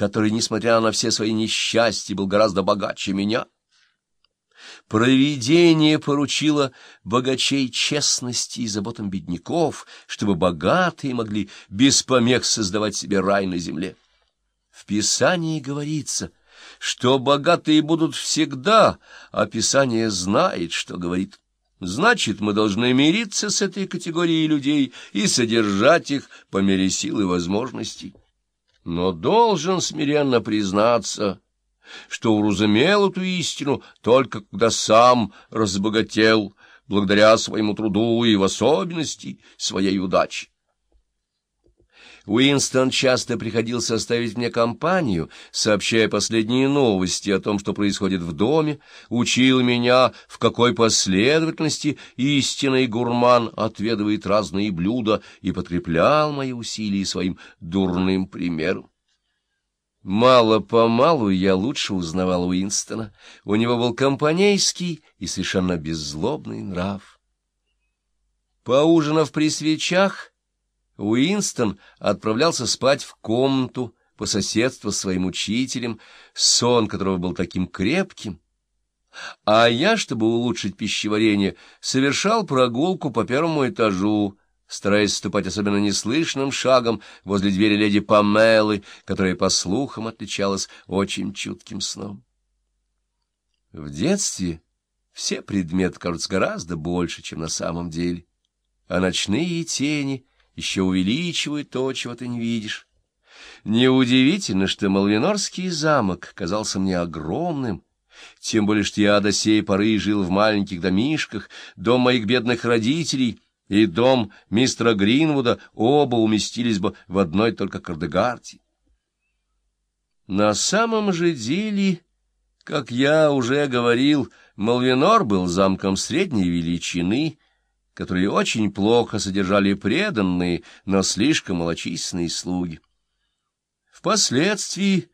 который, несмотря на все свои несчастья, был гораздо богаче меня. Провидение поручило богачей честности и заботам бедняков, чтобы богатые могли без помех создавать себе рай на земле. В Писании говорится, что богатые будут всегда, а Писание знает, что говорит. Значит, мы должны мириться с этой категорией людей и содержать их по мере сил и возможностей. Но должен смиренно признаться, что уразумел эту истину только когда сам разбогател, благодаря своему труду и в особенности своей удачи. Уинстон часто приходил составить мне компанию, сообщая последние новости о том, что происходит в доме, учил меня, в какой последовательности истинный гурман отведывает разные блюда и подкреплял мои усилия своим дурным примером. Мало-помалу я лучше узнавал Уинстона. У него был компанейский и совершенно беззлобный нрав. Поужинав при свечах, Уинстон отправлялся спать в комнату по соседству с своим учителем, сон которого был таким крепким, а я, чтобы улучшить пищеварение, совершал прогулку по первому этажу, стараясь ступать особенно неслышным шагом возле двери леди Памелы, которая, по слухам, отличалась очень чутким сном. В детстве все предметы кажутся гораздо больше, чем на самом деле, а ночные тени — еще увеличивают то, чего ты не видишь. Неудивительно, что Малвинорский замок казался мне огромным, тем более, что я до сей поры жил в маленьких домишках, дом моих бедных родителей и дом мистера Гринвуда оба уместились бы в одной только Кардегарте. На самом же деле, как я уже говорил, Малвинор был замком средней величины — которые очень плохо содержали преданные, но слишком малочисленные слуги. Впоследствии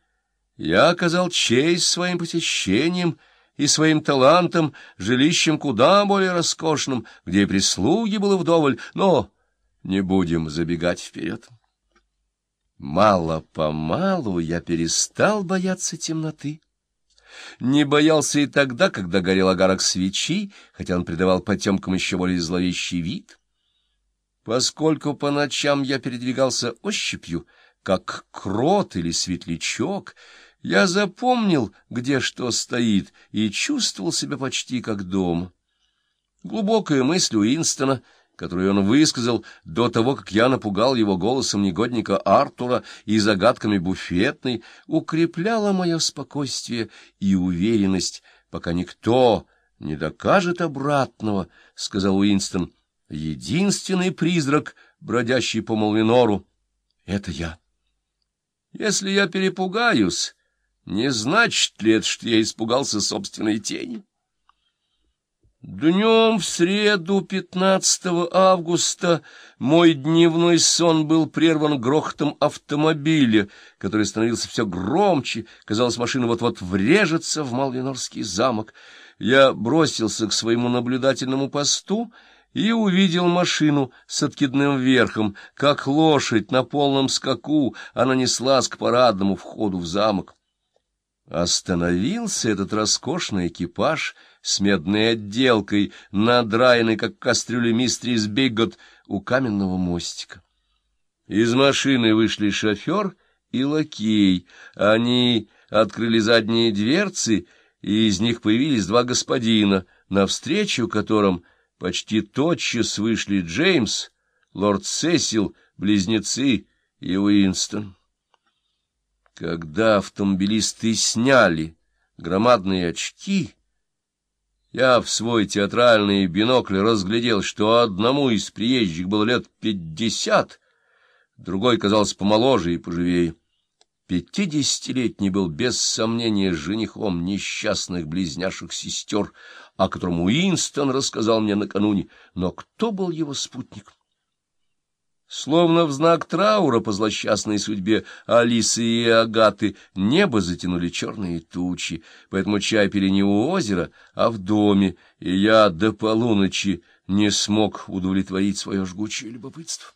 я оказал честь своим посещением и своим талантом, жилищем куда более роскошным, где и прислуги было вдоволь, но не будем забегать вперед. Мало-помалу я перестал бояться темноты не боялся и тогда, когда горел огарок свечи, хотя он придавал потемкам еще более зловещий вид. Поскольку по ночам я передвигался ощупью, как крот или светлячок, я запомнил, где что стоит, и чувствовал себя почти как дома. Глубокая мысль Уинстона — которую он высказал до того, как я напугал его голосом негодника Артура и загадками буфетной, укрепляла мое спокойствие и уверенность, пока никто не докажет обратного, — сказал Уинстон. — Единственный призрак, бродящий по Молвинору, — это я. Если я перепугаюсь, не значит ли это, что я испугался собственной тени? Днем в среду, 15 августа, мой дневной сон был прерван грохотом автомобиля, который становился все громче, казалось, машина вот-вот врежется в Малвинорский замок. Я бросился к своему наблюдательному посту и увидел машину с откидным верхом, как лошадь на полном скаку, она неслась к парадному входу в замок. Остановился этот роскошный экипаж — с медной отделкой, надраенной, как кастрюля мистрис Биггот, у каменного мостика. Из машины вышли шофер и лакей. Они открыли задние дверцы, и из них появились два господина, навстречу которым почти тотчас вышли Джеймс, лорд Сесил, близнецы и Уинстон. Когда автомобилисты сняли громадные очки, я в свой театральный бинокль разглядел, что одному из приезжих было лет пятьдесят, другой казался помоложе и поживее. Пятидесятилетний был без сомнения женихом несчастных близняшек сестер, о котором Уинстон рассказал мне накануне, но кто был его спутник? Словно в знак траура по злосчастной судьбе Алисы и Агаты небо затянули черные тучи, поэтому чай пили не у озера, а в доме, и я до полуночи не смог удовлетворить свое жгучее любопытство.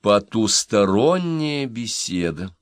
Потусторонняя беседа